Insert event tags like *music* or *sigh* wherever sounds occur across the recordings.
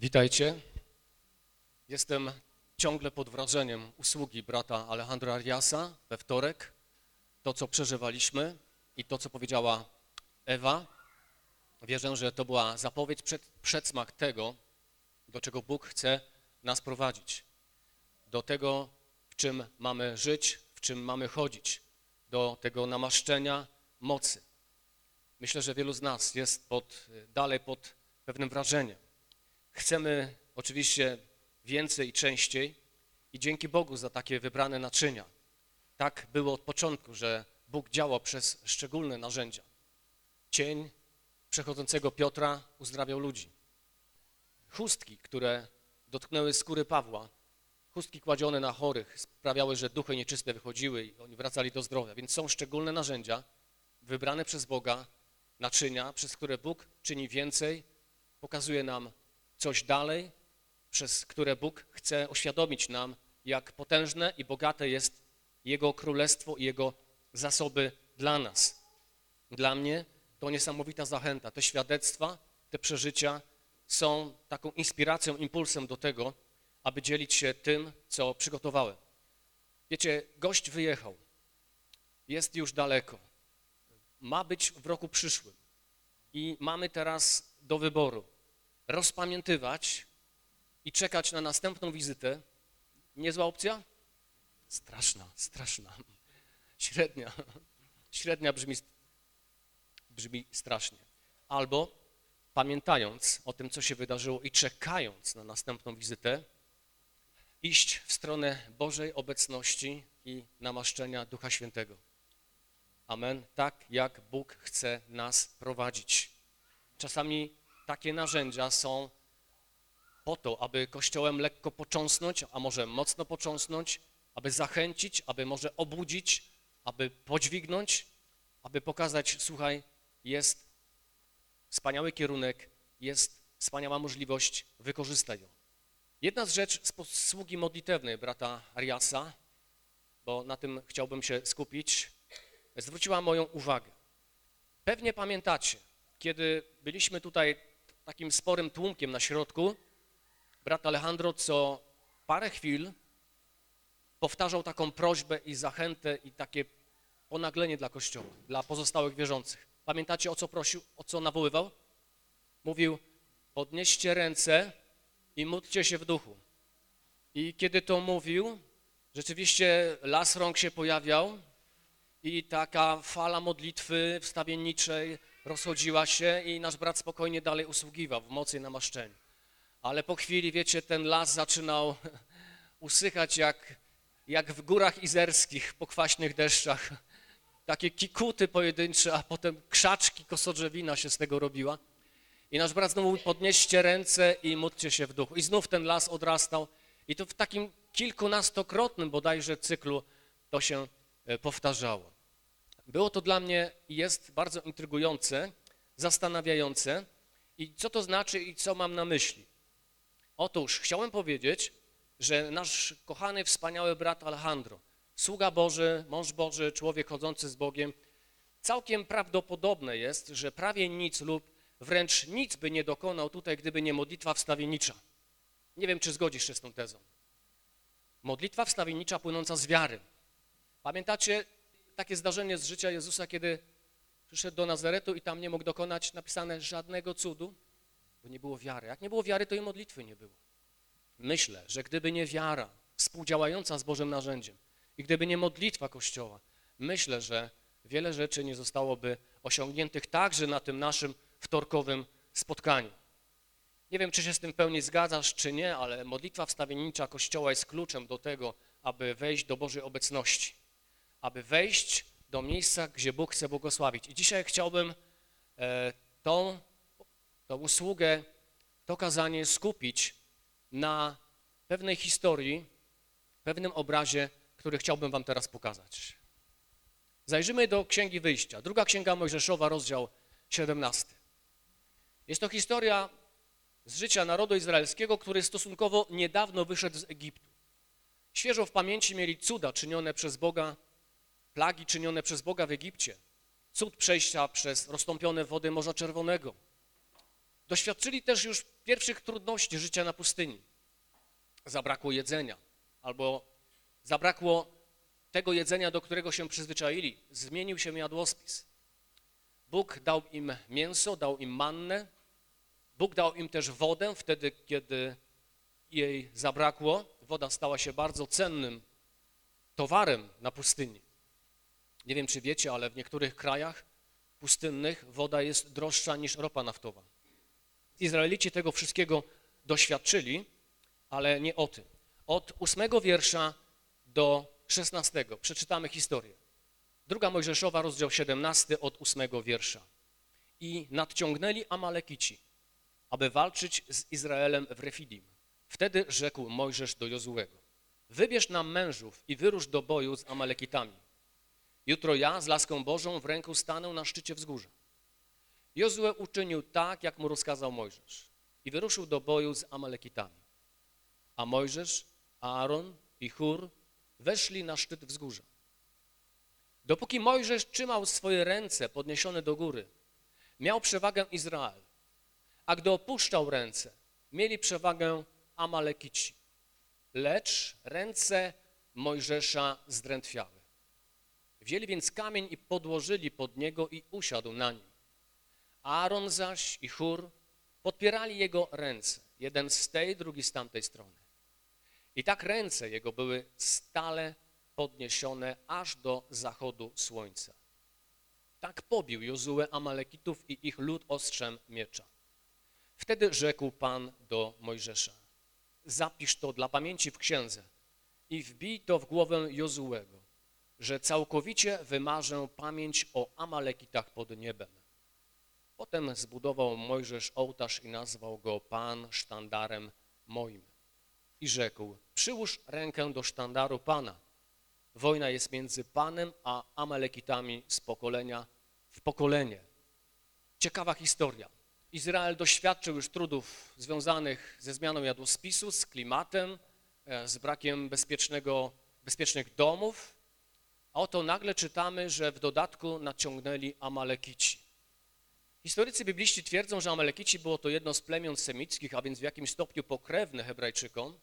Witajcie. Jestem ciągle pod wrażeniem usługi brata Alejandra Ariasa we wtorek. To, co przeżywaliśmy i to, co powiedziała Ewa. Wierzę, że to była zapowiedź, przed, przedsmak tego, do czego Bóg chce nas prowadzić. Do tego, w czym mamy żyć, w czym mamy chodzić. Do tego namaszczenia mocy. Myślę, że wielu z nas jest pod, dalej pod pewnym wrażeniem. Chcemy oczywiście więcej i częściej i dzięki Bogu za takie wybrane naczynia. Tak było od początku, że Bóg działał przez szczególne narzędzia. Cień przechodzącego Piotra uzdrawiał ludzi. Chustki, które dotknęły skóry Pawła, chustki kładzione na chorych sprawiały, że duchy nieczyste wychodziły i oni wracali do zdrowia. Więc są szczególne narzędzia, wybrane przez Boga, naczynia, przez które Bóg czyni więcej, pokazuje nam coś dalej, przez które Bóg chce oświadomić nam, jak potężne i bogate jest Jego Królestwo i Jego zasoby dla nas. Dla mnie to niesamowita zachęta. Te świadectwa, te przeżycia są taką inspiracją, impulsem do tego, aby dzielić się tym, co przygotowałem. Wiecie, gość wyjechał, jest już daleko, ma być w roku przyszłym i mamy teraz do wyboru rozpamiętywać i czekać na następną wizytę. Niezła opcja? Straszna, straszna. Średnia. Średnia brzmi, brzmi strasznie. Albo pamiętając o tym, co się wydarzyło i czekając na następną wizytę, iść w stronę Bożej obecności i namaszczenia Ducha Świętego. Amen. Tak jak Bóg chce nas prowadzić. Czasami takie narzędzia są po to, aby Kościołem lekko począsnąć, a może mocno począsnąć, aby zachęcić, aby może obudzić, aby podźwignąć, aby pokazać, słuchaj, jest wspaniały kierunek, jest wspaniała możliwość, wykorzystaj ją. Jedna z rzeczy z posługi modlitewnej brata Ariasa, bo na tym chciałbym się skupić, zwróciła moją uwagę. Pewnie pamiętacie, kiedy byliśmy tutaj takim sporym tłumkiem na środku, brat Alejandro co parę chwil powtarzał taką prośbę i zachętę i takie ponaglenie dla Kościoła, dla pozostałych wierzących. Pamiętacie, o co prosił, o co nawoływał? Mówił, podnieście ręce i módlcie się w duchu. I kiedy to mówił, rzeczywiście las rąk się pojawiał i taka fala modlitwy wstawienniczej rozchodziła się i nasz brat spokojnie dalej usługiwał w mocy i namaszczeniu. Ale po chwili, wiecie, ten las zaczynał *laughs* usychać jak, jak w górach izerskich po kwaśnych deszczach. Takie kikuty pojedyncze, a potem krzaczki, kosodrzewina się z tego robiła. I nasz brat znowu podnieście ręce i módlcie się w duchu. I znów ten las odrastał. I to w takim kilkunastokrotnym bodajże cyklu to się e, powtarzało. Było to dla mnie i jest bardzo intrygujące, zastanawiające. I co to znaczy i co mam na myśli? Otóż chciałem powiedzieć, że nasz kochany, wspaniały brat Alejandro, sługa Boży, mąż Boży, człowiek chodzący z Bogiem, całkiem prawdopodobne jest, że prawie nic lub wręcz nic by nie dokonał tutaj, gdyby nie modlitwa wstawiennicza. Nie wiem, czy zgodzisz się z tą tezą. Modlitwa wstawiennicza płynąca z wiary. Pamiętacie takie zdarzenie z życia Jezusa, kiedy przyszedł do Nazaretu i tam nie mógł dokonać napisane żadnego cudu, bo nie było wiary. Jak nie było wiary, to i modlitwy nie było. Myślę, że gdyby nie wiara współdziałająca z Bożym narzędziem i gdyby nie modlitwa Kościoła, myślę, że wiele rzeczy nie zostałoby osiągniętych także na tym naszym wtorkowym spotkaniu. Nie wiem, czy się z tym w pełni zgadzasz, czy nie, ale modlitwa wstawiennicza Kościoła jest kluczem do tego, aby wejść do Bożej obecności, aby wejść do miejsca, gdzie Bóg chce błogosławić. I dzisiaj chciałbym e, tą, tą usługę, to kazanie skupić na pewnej historii, pewnym obrazie, który chciałbym wam teraz pokazać. Zajrzymy do Księgi Wyjścia. Druga Księga Mojżeszowa, rozdział 17. Jest to historia z życia narodu izraelskiego, który stosunkowo niedawno wyszedł z Egiptu. Świeżo w pamięci mieli cuda czynione przez Boga, plagi czynione przez Boga w Egipcie, cud przejścia przez roztąpione wody Morza Czerwonego, Doświadczyli też już pierwszych trudności życia na pustyni. Zabrakło jedzenia albo zabrakło tego jedzenia, do którego się przyzwyczaili. Zmienił się jadłospis. Bóg dał im mięso, dał im mannę. Bóg dał im też wodę wtedy, kiedy jej zabrakło. Woda stała się bardzo cennym towarem na pustyni. Nie wiem, czy wiecie, ale w niektórych krajach pustynnych woda jest droższa niż ropa naftowa. Izraelici tego wszystkiego doświadczyli, ale nie o tym. Od ósmego wiersza do szesnastego przeczytamy historię. Druga Mojżeszowa, rozdział 17 od ósmego wiersza. I nadciągnęli Amalekici, aby walczyć z Izraelem w Refidim. Wtedy rzekł Mojżesz do Jozułego, wybierz nam mężów i wyrusz do boju z Amalekitami. Jutro ja z laską Bożą w ręku stanę na szczycie wzgórza. Jozue uczynił tak, jak mu rozkazał Mojżesz i wyruszył do boju z Amalekitami. A Mojżesz, Aaron i Hur weszli na szczyt wzgórza. Dopóki Mojżesz trzymał swoje ręce podniesione do góry, miał przewagę Izrael, a gdy opuszczał ręce, mieli przewagę Amalekici. Lecz ręce Mojżesza zdrętwiały. Wzięli więc kamień i podłożyli pod niego i usiadł na nim. Aaron zaś i Hur podpierali jego ręce, jeden z tej, drugi z tamtej strony. I tak ręce jego były stale podniesione aż do zachodu słońca. Tak pobił Jozue Amalekitów i ich lud ostrzem miecza. Wtedy rzekł Pan do Mojżesza, zapisz to dla pamięci w księdze i wbij to w głowę Jozułego, że całkowicie wymarzę pamięć o Amalekitach pod niebem. Potem zbudował Mojżesz ołtarz i nazwał go Pan sztandarem moim. I rzekł, przyłóż rękę do sztandaru Pana. Wojna jest między Panem a Amalekitami z pokolenia w pokolenie. Ciekawa historia. Izrael doświadczył już trudów związanych ze zmianą jadłospisu, z klimatem, e, z brakiem bezpiecznego, bezpiecznych domów, a oto nagle czytamy, że w dodatku naciągnęli Amalekici. Historycy bibliści twierdzą, że Amalekici było to jedno z plemion semickich, a więc w jakimś stopniu pokrewne Hebrajczykom,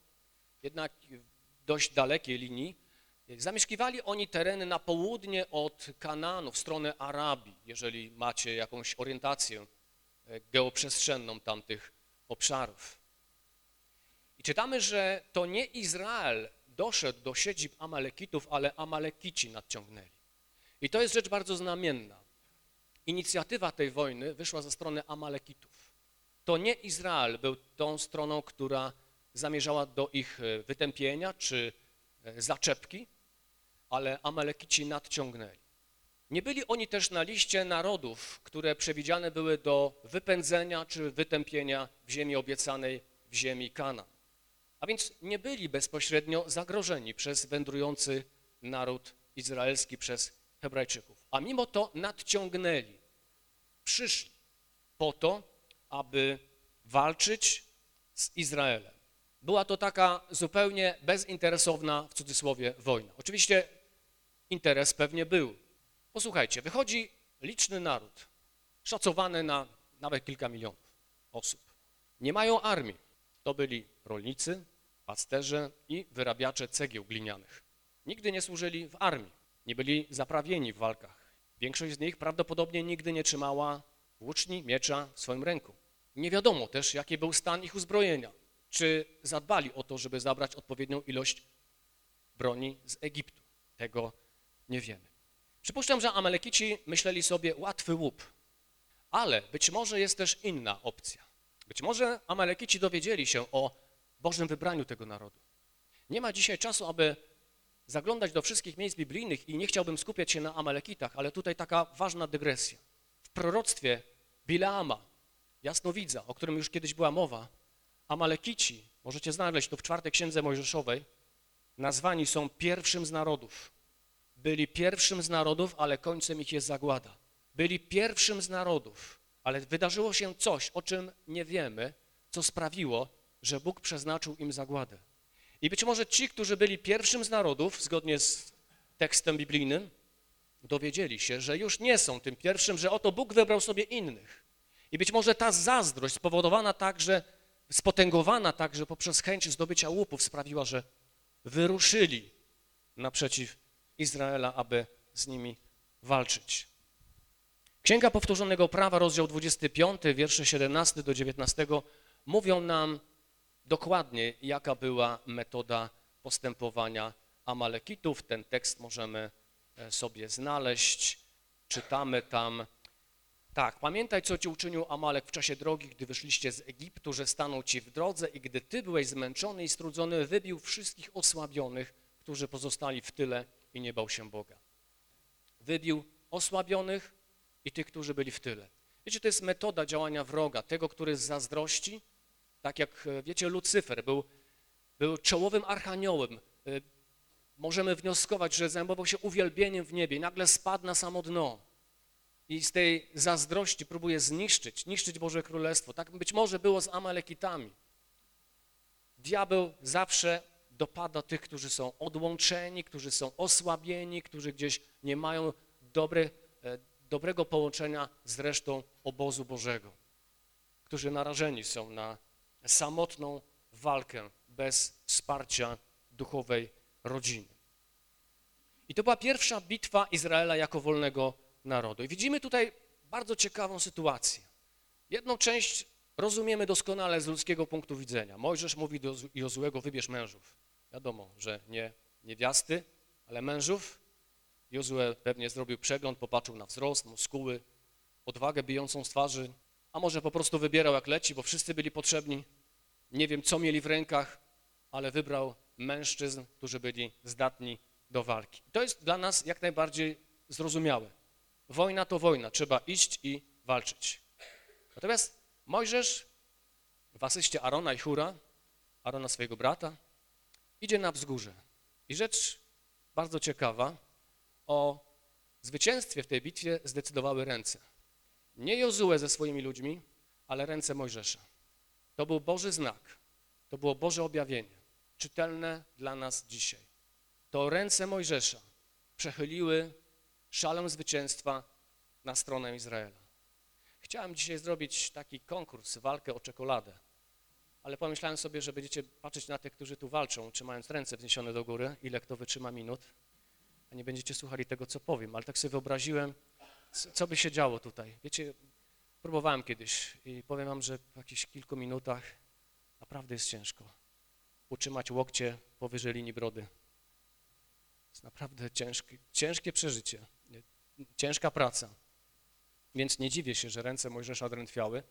jednak w dość dalekiej linii. Zamieszkiwali oni tereny na południe od Kananu, w stronę Arabii, jeżeli macie jakąś orientację e, geoprzestrzenną tamtych obszarów. I czytamy, że to nie Izrael doszedł do siedzib Amalekitów, ale Amalekici nadciągnęli. I to jest rzecz bardzo znamienna. Inicjatywa tej wojny wyszła ze strony Amalekitów. To nie Izrael był tą stroną, która zamierzała do ich e, wytępienia czy e, zaczepki, ale Amalekici nadciągnęli. Nie byli oni też na liście narodów, które przewidziane były do wypędzenia czy wytępienia w ziemi obiecanej, w ziemi Kana. A więc nie byli bezpośrednio zagrożeni przez wędrujący naród izraelski, przez Hebrajczyków. A mimo to nadciągnęli, przyszli po to, aby walczyć z Izraelem. Była to taka zupełnie bezinteresowna, w cudzysłowie, wojna. Oczywiście interes pewnie był. Posłuchajcie, wychodzi liczny naród, szacowany na nawet kilka milionów osób. Nie mają armii. To byli rolnicy, pasterze i wyrabiacze cegieł glinianych. Nigdy nie służyli w armii, nie byli zaprawieni w walkach. Większość z nich prawdopodobnie nigdy nie trzymała włóczni, miecza w swoim ręku. Nie wiadomo też, jaki był stan ich uzbrojenia. Czy zadbali o to, żeby zabrać odpowiednią ilość broni z Egiptu. Tego nie wiemy. Przypuszczam, że Amalekici myśleli sobie łatwy łup, ale być może jest też inna opcja. Być może Amalekici dowiedzieli się o Bożym wybraniu tego narodu. Nie ma dzisiaj czasu, aby zaglądać do wszystkich miejsc biblijnych i nie chciałbym skupiać się na Amalekitach, ale tutaj taka ważna dygresja. W proroctwie Bileama, jasnowidza, o którym już kiedyś była mowa, Amalekici, możecie znaleźć to w czwartej księdze mojżeszowej, nazwani są pierwszym z narodów. Byli pierwszym z narodów, ale końcem ich jest zagłada. Byli pierwszym z narodów, ale wydarzyło się coś, o czym nie wiemy, co sprawiło, że Bóg przeznaczył im zagładę. I być może ci, którzy byli pierwszym z narodów, zgodnie z tekstem biblijnym, dowiedzieli się, że już nie są tym pierwszym, że oto Bóg wybrał sobie innych. I być może ta zazdrość spowodowana także, spotęgowana także poprzez chęć zdobycia łupów sprawiła, że wyruszyli naprzeciw Izraela, aby z nimi walczyć. Księga Powtórzonego Prawa, rozdział 25, wiersze 17 do 19 mówią nam dokładnie, jaka była metoda postępowania Amalekitów. Ten tekst możemy e, sobie znaleźć. Czytamy tam tak, pamiętaj, co ci uczynił Amalek w czasie drogi, gdy wyszliście z Egiptu, że stanął ci w drodze i gdy ty byłeś zmęczony i strudzony, wybił wszystkich osłabionych, którzy pozostali w tyle i nie bał się Boga. Wybił osłabionych i tych, którzy byli w tyle. Wiecie, to jest metoda działania wroga, tego, który zazdrości, tak jak e, wiecie, Lucyfer był, był czołowym archaniołem. E, możemy wnioskować, że zajmował się uwielbieniem w niebie i nagle spadł na samo dno i z tej zazdrości próbuje zniszczyć, niszczyć Boże Królestwo. Tak być może było z Amalekitami. Diabeł zawsze dopada tych, którzy są odłączeni, którzy są osłabieni, którzy gdzieś nie mają dobre, e, dobrego połączenia z resztą obozu Bożego, którzy narażeni są na samotną walkę bez wsparcia duchowej rodziny. I to była pierwsza bitwa Izraela jako wolnego narodu. I widzimy tutaj bardzo ciekawą sytuację. Jedną część rozumiemy doskonale z ludzkiego punktu widzenia. Mojżesz mówi do Jozłego, wybierz mężów. Wiadomo, że nie niewiasty, ale mężów. Jozue pewnie zrobił przegląd, popatrzył na wzrost, muskuły, odwagę bijącą z twarzy, a może po prostu wybierał jak leci, bo wszyscy byli potrzebni. Nie wiem, co mieli w rękach, ale wybrał mężczyzn, którzy byli zdatni do walki. To jest dla nas jak najbardziej zrozumiałe. Wojna to wojna, trzeba iść i walczyć. Natomiast Mojżesz w asyście Arona i Hura, Arona swojego brata, idzie na wzgórze. I rzecz bardzo ciekawa, o zwycięstwie w tej bitwie zdecydowały ręce. Nie Jozue ze swoimi ludźmi, ale ręce Mojżesza. To był Boży znak, to było Boże objawienie, czytelne dla nas dzisiaj. To ręce Mojżesza przechyliły szalę zwycięstwa na stronę Izraela. Chciałem dzisiaj zrobić taki konkurs, walkę o czekoladę, ale pomyślałem sobie, że będziecie patrzeć na tych, którzy tu walczą, trzymając ręce wzniesione do góry, ile kto wytrzyma minut, a nie będziecie słuchali tego, co powiem, ale tak sobie wyobraziłem, co by się działo tutaj. Wiecie, próbowałem kiedyś i powiem wam, że w jakichś kilku minutach naprawdę jest ciężko utrzymać łokcie powyżej linii brody. To jest naprawdę ciężkie, ciężkie przeżycie ciężka praca. Więc nie dziwię się, że ręce Mojżesza drętwiały.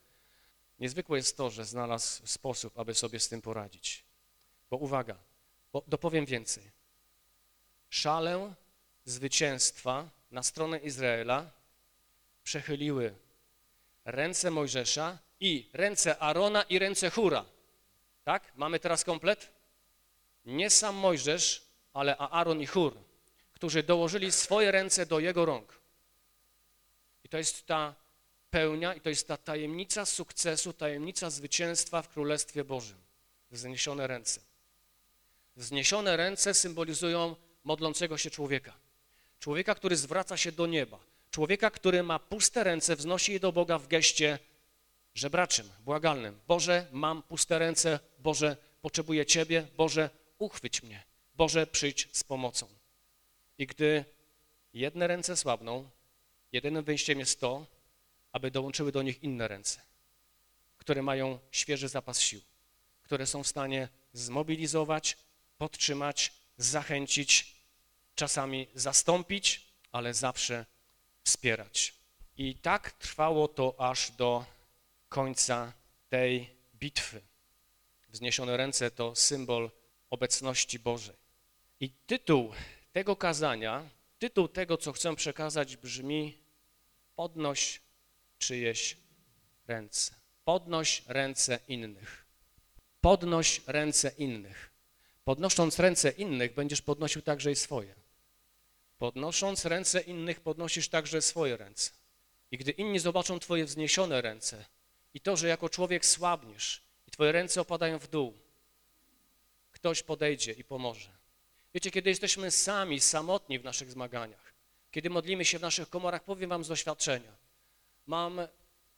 Niezwykłe jest to, że znalazł sposób, aby sobie z tym poradzić. Bo uwaga, bo dopowiem więcej. Szalę zwycięstwa na stronę Izraela przechyliły ręce Mojżesza i ręce Arona i ręce Hura. Tak? Mamy teraz komplet? Nie sam Mojżesz, ale Aaron i Hur którzy dołożyli swoje ręce do Jego rąk. I to jest ta pełnia i to jest ta tajemnica sukcesu, tajemnica zwycięstwa w Królestwie Bożym. Wzniesione ręce. Wzniesione ręce symbolizują modlącego się człowieka. Człowieka, który zwraca się do nieba. Człowieka, który ma puste ręce, wznosi je do Boga w geście żebraczym, błagalnym. Boże, mam puste ręce, Boże, potrzebuję Ciebie, Boże, uchwyć mnie, Boże, przyjdź z pomocą. I gdy jedne ręce słabną, jedynym wyjściem jest to, aby dołączyły do nich inne ręce, które mają świeży zapas sił, które są w stanie zmobilizować, podtrzymać, zachęcić, czasami zastąpić, ale zawsze wspierać. I tak trwało to aż do końca tej bitwy. Wzniesione ręce to symbol obecności Bożej. I tytuł tego kazania, tytuł tego, co chcę przekazać brzmi podnoś czyjeś ręce. Podnoś ręce innych. Podnoś ręce innych. Podnosząc ręce innych, będziesz podnosił także i swoje. Podnosząc ręce innych, podnosisz także swoje ręce. I gdy inni zobaczą twoje wzniesione ręce i to, że jako człowiek słabniesz i twoje ręce opadają w dół, ktoś podejdzie i pomoże. Wiecie, kiedy jesteśmy sami, samotni w naszych zmaganiach, kiedy modlimy się w naszych komorach, powiem wam z doświadczenia. Mam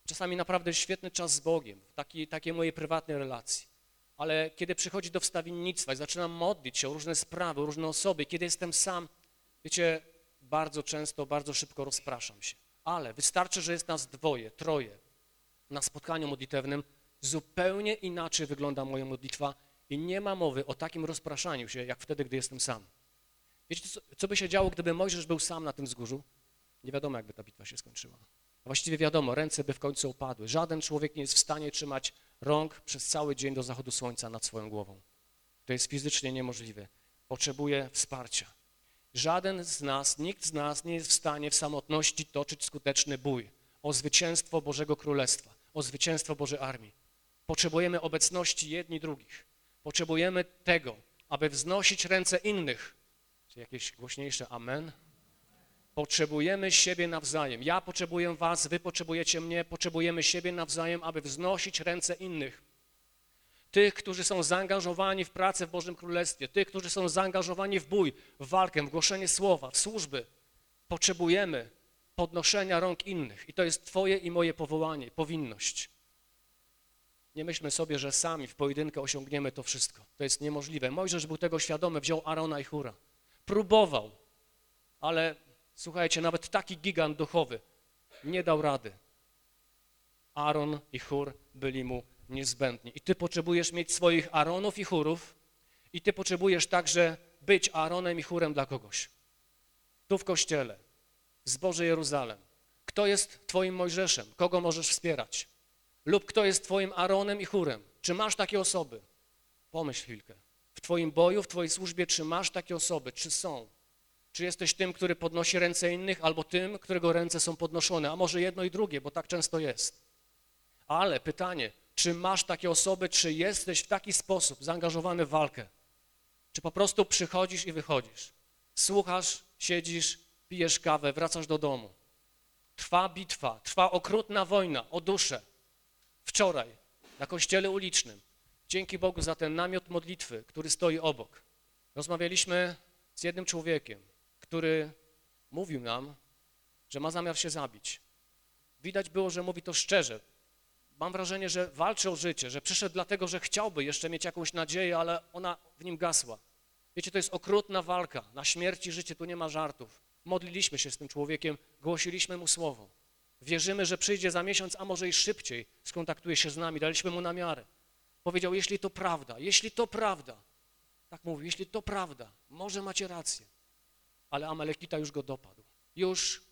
czasami naprawdę świetny czas z Bogiem, taki, takie moje prywatne relacje. Ale kiedy przychodzi do wstawiennictwa i zaczynam modlić się o różne sprawy, różne osoby, kiedy jestem sam, wiecie, bardzo często, bardzo szybko rozpraszam się. Ale wystarczy, że jest nas dwoje, troje na spotkaniu modlitewnym, zupełnie inaczej wygląda moja modlitwa i nie ma mowy o takim rozpraszaniu się, jak wtedy, gdy jestem sam. Wiecie, co, co by się działo, gdyby Mojżesz był sam na tym wzgórzu? Nie wiadomo, jakby ta bitwa się skończyła. A właściwie wiadomo, ręce by w końcu opadły. Żaden człowiek nie jest w stanie trzymać rąk przez cały dzień do zachodu słońca nad swoją głową. To jest fizycznie niemożliwe. Potrzebuje wsparcia. Żaden z nas, nikt z nas nie jest w stanie w samotności toczyć skuteczny bój o zwycięstwo Bożego Królestwa, o zwycięstwo Bożej Armii. Potrzebujemy obecności jedni drugich. Potrzebujemy tego, aby wznosić ręce innych. Czy jakieś głośniejsze amen? Potrzebujemy siebie nawzajem. Ja potrzebuję was, wy potrzebujecie mnie, potrzebujemy siebie nawzajem, aby wznosić ręce innych. Tych, którzy są zaangażowani w pracę w Bożym Królestwie, tych, którzy są zaangażowani w bój, w walkę, w głoszenie słowa, w służby. Potrzebujemy podnoszenia rąk innych i to jest twoje i moje powołanie, powinność. Nie myślmy sobie, że sami w pojedynkę osiągniemy to wszystko. To jest niemożliwe. Mojżesz był tego świadomy, wziął Arona i Hura. Próbował, ale słuchajcie, nawet taki gigant duchowy nie dał rady. Aaron i Hur byli mu niezbędni. I ty potrzebujesz mieć swoich Aaronów i Hurów i ty potrzebujesz także być Aaronem i Hurem dla kogoś. Tu w kościele, w zborze Jeruzalem. Kto jest twoim Mojżeszem? Kogo możesz wspierać? Lub kto jest twoim Aaronem i Hurem? Czy masz takie osoby? Pomyśl chwilkę. W twoim boju, w twojej służbie, czy masz takie osoby? Czy są? Czy jesteś tym, który podnosi ręce innych, albo tym, którego ręce są podnoszone? A może jedno i drugie, bo tak często jest. Ale pytanie, czy masz takie osoby, czy jesteś w taki sposób zaangażowany w walkę? Czy po prostu przychodzisz i wychodzisz? Słuchasz, siedzisz, pijesz kawę, wracasz do domu. Trwa bitwa, trwa okrutna wojna o duszę. Wczoraj na kościele ulicznym, dzięki Bogu za ten namiot modlitwy, który stoi obok, rozmawialiśmy z jednym człowiekiem, który mówił nam, że ma zamiar się zabić. Widać było, że mówi to szczerze. Mam wrażenie, że walczy o życie, że przyszedł dlatego, że chciałby jeszcze mieć jakąś nadzieję, ale ona w nim gasła. Wiecie, to jest okrutna walka. Na śmierć i życie tu nie ma żartów. Modliliśmy się z tym człowiekiem, głosiliśmy mu słowo. Wierzymy, że przyjdzie za miesiąc, a może i szybciej skontaktuje się z nami. Daliśmy mu namiary. Powiedział, jeśli to prawda, jeśli to prawda, tak mówił, jeśli to prawda, może macie rację, ale Amalekita już go dopadł. Już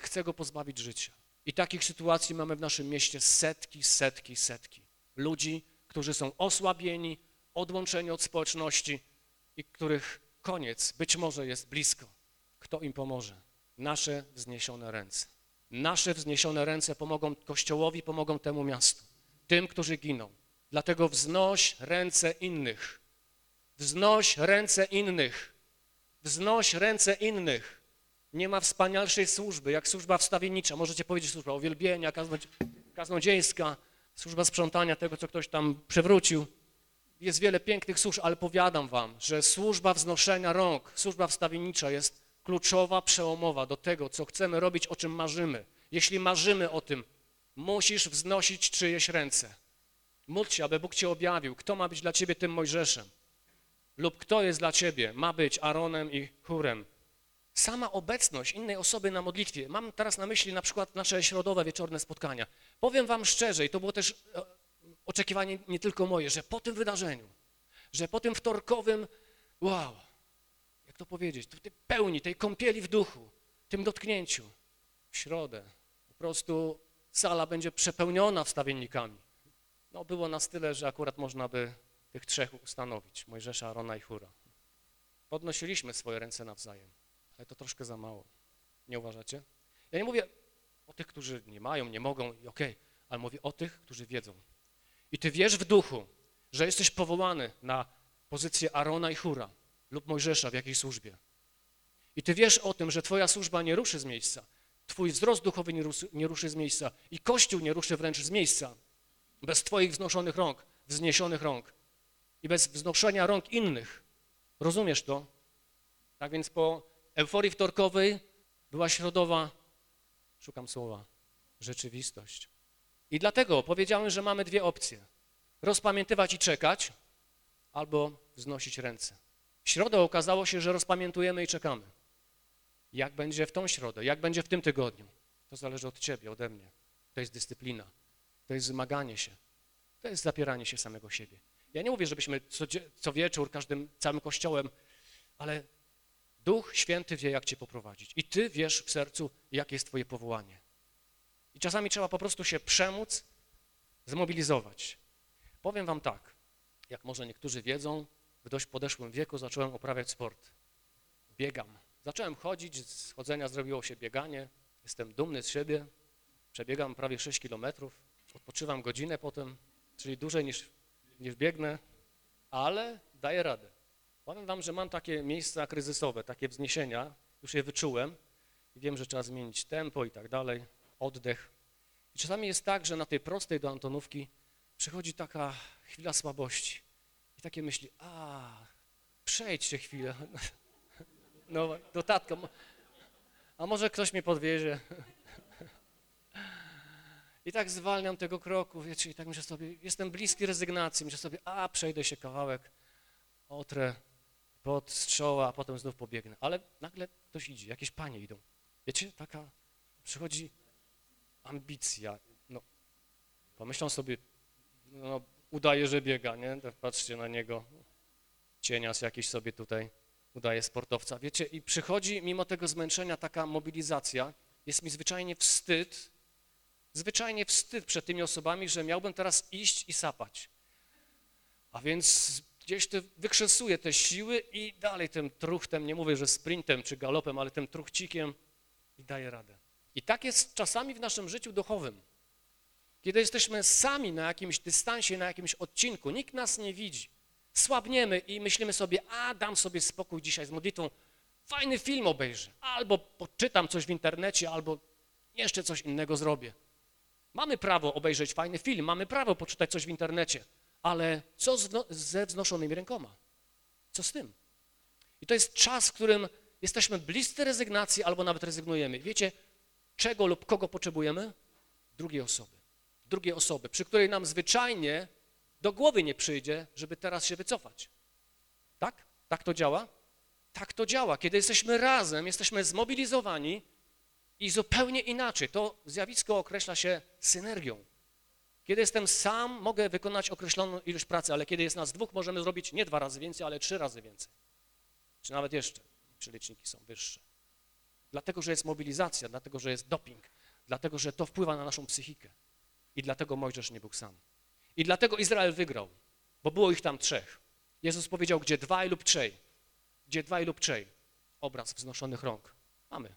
chce go pozbawić życia. I takich sytuacji mamy w naszym mieście setki, setki, setki. Ludzi, którzy są osłabieni, odłączeni od społeczności i których koniec być może jest blisko. Kto im pomoże? Nasze wzniesione ręce. Nasze wzniesione ręce pomogą Kościołowi, pomogą temu miastu, tym, którzy giną. Dlatego wznoś ręce innych. Wznoś ręce innych. Wznoś ręce innych. Nie ma wspanialszej służby, jak służba wstawiennicza. Możecie powiedzieć służba uwielbienia, kaznodziejska, służba sprzątania tego, co ktoś tam przewrócił. Jest wiele pięknych służb, ale powiadam wam, że służba wznoszenia rąk, służba wstawiennicza jest kluczowa, przełomowa do tego, co chcemy robić, o czym marzymy. Jeśli marzymy o tym, musisz wznosić czyjeś ręce. Módl się, aby Bóg ci objawił, kto ma być dla ciebie tym Mojżeszem lub kto jest dla ciebie, ma być Aaronem i Hurem. Sama obecność innej osoby na modlitwie. Mam teraz na myśli na przykład nasze środowe, wieczorne spotkania. Powiem wam szczerze, i to było też e, oczekiwanie nie tylko moje, że po tym wydarzeniu, że po tym wtorkowym, wow, jak to powiedzieć, tej pełni, tej kąpieli w duchu, tym dotknięciu, w środę po prostu sala będzie przepełniona wstawiennikami. No było nas tyle, że akurat można by tych trzech ustanowić, Mojżesza, Arona i Hura. Podnosiliśmy swoje ręce nawzajem, ale to troszkę za mało. Nie uważacie? Ja nie mówię o tych, którzy nie mają, nie mogą i okej, okay, ale mówię o tych, którzy wiedzą. I ty wiesz w duchu, że jesteś powołany na pozycję Arona i Hura lub Mojżesza w jakiejś służbie. I ty wiesz o tym, że twoja służba nie ruszy z miejsca, twój wzrost duchowy nie ruszy, nie ruszy z miejsca i Kościół nie ruszy wręcz z miejsca bez twoich wznoszonych rąk, wzniesionych rąk i bez wznoszenia rąk innych. Rozumiesz to? Tak więc po euforii wtorkowej była środowa, szukam słowa, rzeczywistość. I dlatego powiedziałem, że mamy dwie opcje. Rozpamiętywać i czekać, albo wznosić ręce. W środę okazało się, że rozpamiętujemy i czekamy. Jak będzie w tą środę, jak będzie w tym tygodniu, to zależy od ciebie, ode mnie. To jest dyscyplina, to jest zmaganie się, to jest zapieranie się samego siebie. Ja nie mówię, żebyśmy co, co wieczór każdym, całym kościołem, ale Duch Święty wie, jak cię poprowadzić. I ty wiesz w sercu, jakie jest twoje powołanie. I czasami trzeba po prostu się przemóc, zmobilizować. Powiem wam tak, jak może niektórzy wiedzą, w dość podeszłym wieku zacząłem uprawiać sport. Biegam. Zacząłem chodzić, z chodzenia zrobiło się bieganie. Jestem dumny z siebie. Przebiegam prawie 6 kilometrów. Odpoczywam godzinę potem, czyli dłużej niż, niż biegnę, ale daję radę. Powiem wam, że mam takie miejsca kryzysowe, takie wzniesienia, już je wyczułem i wiem, że trzeba zmienić tempo i tak dalej, oddech. I czasami jest tak, że na tej prostej do Antonówki przychodzi taka chwila słabości i takie myśli, a przejdźcie chwilę, *laughs* no do tatka, a może ktoś mnie podwiezie. *laughs* I tak zwalniam tego kroku, wiecie, i tak myślę sobie, jestem bliski rezygnacji, myślę sobie, a przejdę się kawałek, otrę pod strzoła, a potem znów pobiegnę. Ale nagle ktoś idzie, jakieś panie idą. Wiecie, taka przychodzi ambicja. No, pomyślą sobie, no, udaje, że biega, nie? Tak patrzcie na niego, cienias jakiś sobie tutaj udaje sportowca. Wiecie, i przychodzi mimo tego zmęczenia taka mobilizacja, jest mi zwyczajnie wstyd, zwyczajnie wstyd przed tymi osobami, że miałbym teraz iść i sapać. A więc gdzieś to wykrzesuje te siły i dalej tym truchtem, nie mówię, że sprintem czy galopem, ale tym truchcikiem i daje radę. I tak jest czasami w naszym życiu duchowym. Kiedy jesteśmy sami na jakimś dystansie, na jakimś odcinku, nikt nas nie widzi, słabniemy i myślimy sobie, a dam sobie spokój dzisiaj z modlitwą, fajny film obejrzę, albo poczytam coś w internecie, albo jeszcze coś innego zrobię. Mamy prawo obejrzeć fajny film, mamy prawo poczytać coś w internecie, ale co ze wznoszonymi rękoma? Co z tym? I to jest czas, w którym jesteśmy bliscy rezygnacji albo nawet rezygnujemy. Wiecie, czego lub kogo potrzebujemy? Drugiej osoby. Drugiej osoby, przy której nam zwyczajnie do głowy nie przyjdzie, żeby teraz się wycofać. Tak? Tak to działa? Tak to działa. Kiedy jesteśmy razem, jesteśmy zmobilizowani i zupełnie inaczej. To zjawisko określa się synergią. Kiedy jestem sam, mogę wykonać określoną ilość pracy, ale kiedy jest nas dwóch, możemy zrobić nie dwa razy więcej, ale trzy razy więcej. Czy nawet jeszcze, przeliczniki są wyższe. Dlatego, że jest mobilizacja, dlatego, że jest doping, dlatego, że to wpływa na naszą psychikę. I dlatego Mojżesz nie był sam. I dlatego Izrael wygrał, bo było ich tam trzech. Jezus powiedział, gdzie dwaj lub trzej, gdzie dwaj lub trzej, obraz wznoszonych rąk. Mamy.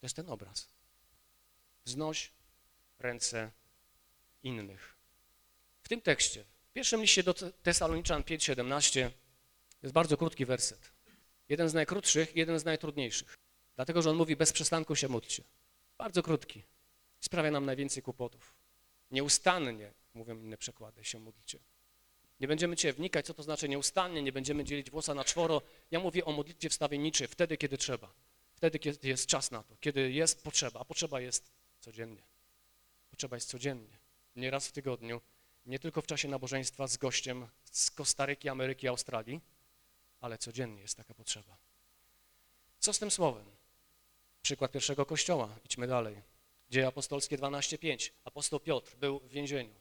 To jest ten obraz. Wznoś ręce innych. W tym tekście, w pierwszym liście do Tesaloniczan 5,17 jest bardzo krótki werset. Jeden z najkrótszych, jeden z najtrudniejszych. Dlatego, że on mówi, bez przestanku się módlcie. Bardzo krótki. Sprawia nam najwięcej kłopotów. Nieustannie, mówią inne przekłady, się módlcie. Nie będziemy cię wnikać, co to znaczy nieustannie, nie będziemy dzielić włosa na czworo. Ja mówię o modlitwie wstawienniczej, wtedy, kiedy trzeba. Wtedy, kiedy jest czas na to, kiedy jest potrzeba, a potrzeba jest codziennie. Potrzeba jest codziennie nie raz w tygodniu, nie tylko w czasie nabożeństwa z gościem z Kostaryki, Ameryki, Australii, ale codziennie jest taka potrzeba. Co z tym słowem? Przykład pierwszego kościoła, idźmy dalej. Dzieje apostolskie 12.5. Apostoł Piotr był w więzieniu.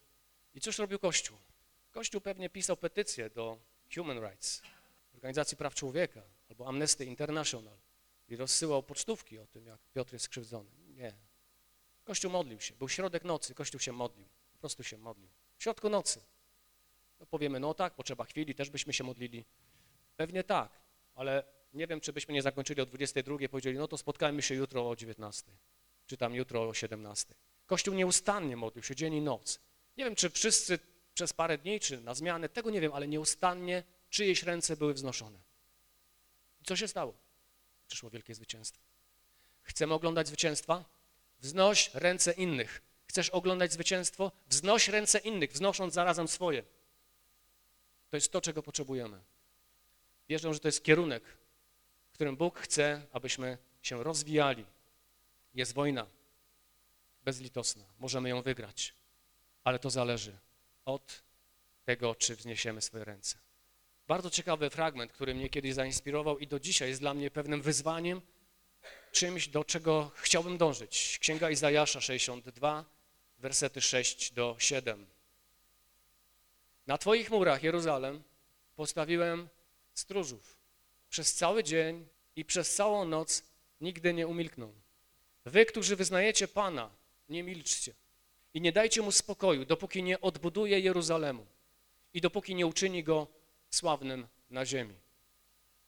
I cóż robił Kościół? Kościół pewnie pisał petycję do Human Rights, Organizacji Praw Człowieka albo Amnesty International i rozsyłał pocztówki o tym, jak Piotr jest skrzywdzony. Nie. Kościół modlił się. Był środek nocy, Kościół się modlił prostu się modlił. W środku nocy. No powiemy, no tak, potrzeba chwili, też byśmy się modlili. Pewnie tak, ale nie wiem, czy byśmy nie zakończyli o 22, powiedzieli, no to spotkajmy się jutro o 19, czy tam jutro o 17. Kościół nieustannie modlił się dzień i noc. Nie wiem, czy wszyscy przez parę dni, czy na zmianę, tego nie wiem, ale nieustannie czyjeś ręce były wznoszone. I co się stało? Przyszło wielkie zwycięstwo. Chcemy oglądać zwycięstwa? Wznoś ręce innych. Chcesz oglądać zwycięstwo? Wznoś ręce innych, wznosząc zarazem swoje. To jest to, czego potrzebujemy. Wierzę, że to jest kierunek, w którym Bóg chce, abyśmy się rozwijali. Jest wojna. bezlitosna, możemy ją wygrać, ale to zależy od tego, czy wzniesiemy swoje ręce. Bardzo ciekawy fragment, który mnie kiedyś zainspirował i do dzisiaj jest dla mnie pewnym wyzwaniem, czymś, do czego chciałbym dążyć. Księga Izajasza 62, wersety 6 do 7. Na Twoich murach, Jeruzalem, postawiłem stróżów. Przez cały dzień i przez całą noc nigdy nie umilkną. Wy, którzy wyznajecie Pana, nie milczcie i nie dajcie Mu spokoju, dopóki nie odbuduje Jeruzalemu i dopóki nie uczyni go sławnym na ziemi.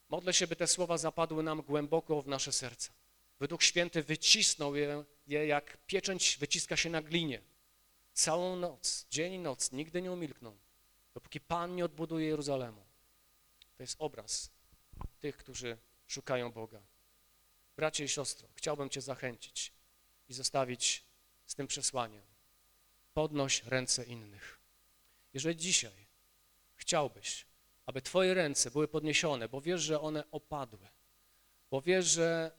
Modlę się, by te słowa zapadły nam głęboko w nasze serca. By Duch Święty wycisnął je, jak pieczęć wyciska się na glinie. Całą noc, dzień i noc, nigdy nie umilkną, dopóki Pan nie odbuduje Jeruzalemu. To jest obraz tych, którzy szukają Boga. Bracie i siostro, chciałbym Cię zachęcić i zostawić z tym przesłaniem. Podnoś ręce innych. Jeżeli dzisiaj chciałbyś, aby Twoje ręce były podniesione, bo wiesz, że one opadły, bo wiesz, że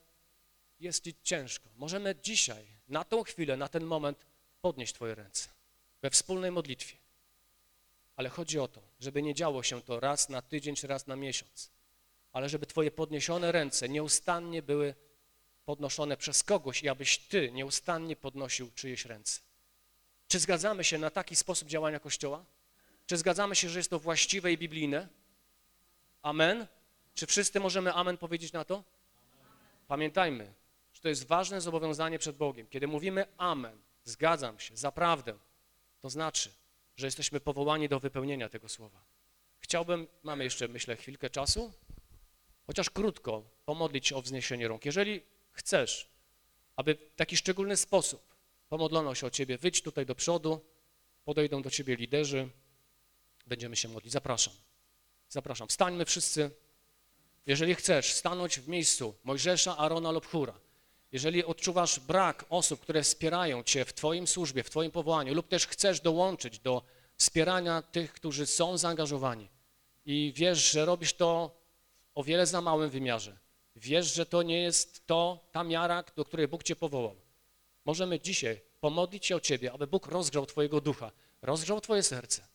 jest Ci ciężko, możemy dzisiaj, na tą chwilę, na ten moment podnieść Twoje ręce we wspólnej modlitwie. Ale chodzi o to, żeby nie działo się to raz na tydzień czy raz na miesiąc, ale żeby Twoje podniesione ręce nieustannie były podnoszone przez kogoś i abyś Ty nieustannie podnosił czyjeś ręce. Czy zgadzamy się na taki sposób działania Kościoła? Czy zgadzamy się, że jest to właściwe i biblijne? Amen? Czy wszyscy możemy amen powiedzieć na to? Pamiętajmy, to jest ważne zobowiązanie przed Bogiem. Kiedy mówimy amen, zgadzam się, zaprawdę, to znaczy, że jesteśmy powołani do wypełnienia tego słowa. Chciałbym, mamy jeszcze, myślę, chwilkę czasu, chociaż krótko pomodlić o wzniesienie rąk. Jeżeli chcesz, aby w taki szczególny sposób pomodlono się o Ciebie, wyjdź tutaj do przodu, podejdą do Ciebie liderzy, będziemy się modlić. Zapraszam. Zapraszam. Stańmy wszyscy. Jeżeli chcesz stanąć w miejscu Mojżesza, Arona lub Hura, jeżeli odczuwasz brak osób, które wspierają Cię w Twoim służbie, w Twoim powołaniu lub też chcesz dołączyć do wspierania tych, którzy są zaangażowani i wiesz, że robisz to o wiele za małym wymiarze, wiesz, że to nie jest to, ta miara, do której Bóg Cię powołał, możemy dzisiaj pomodlić się o Ciebie, aby Bóg rozgrzał Twojego ducha, rozgrzał Twoje serce,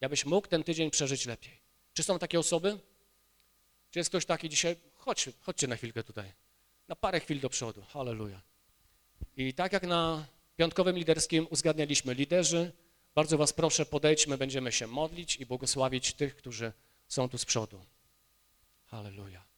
abyś mógł ten tydzień przeżyć lepiej. Czy są takie osoby? Czy jest ktoś taki dzisiaj? Chodź, chodźcie na chwilkę tutaj. Na parę chwil do przodu. Halleluja. I tak jak na piątkowym liderskim uzgadnialiśmy liderzy, bardzo was proszę, podejdźmy, będziemy się modlić i błogosławić tych, którzy są tu z przodu. Halleluja.